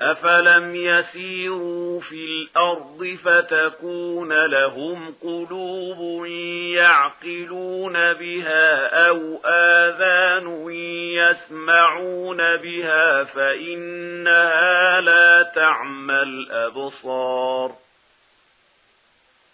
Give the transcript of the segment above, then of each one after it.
أفلم يسيروا في الأرض فتكون لهم قلوب يعقلون بها أو آذان يسمعون بها فإنها لا تعمى الأبصار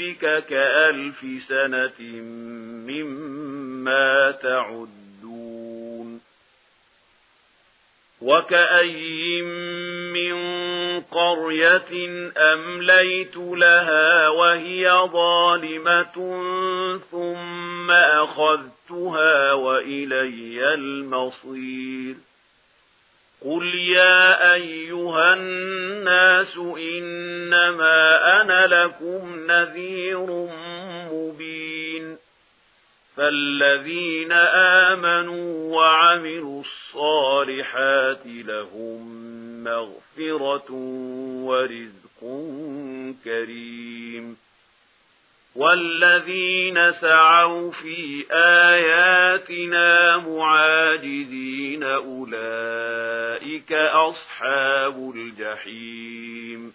ربك كألف سنة مما تعدون وكأي من قرية أمليت لها وهي ظالمة ثم أخذتها وإلي المصير قُلْ يَا أَيُّهَا النَّاسُ إِنَّمَا أَنَا لَكُمْ نَذِيرٌ مُبِينٌ فَالَّذِينَ آمَنُوا وَعَمِلُوا الصَّالِحَاتِ لَهُمْ مَغْفِرَةٌ وَرِزْقٌ كَرِيمٌ والذين سعوا في آياتنا معاجزين أولئك أولئك أصحاب الجحيم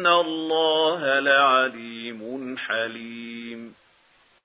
إِنَّ اللَّهَ لَعَلِيمٌ حَلِيمٌ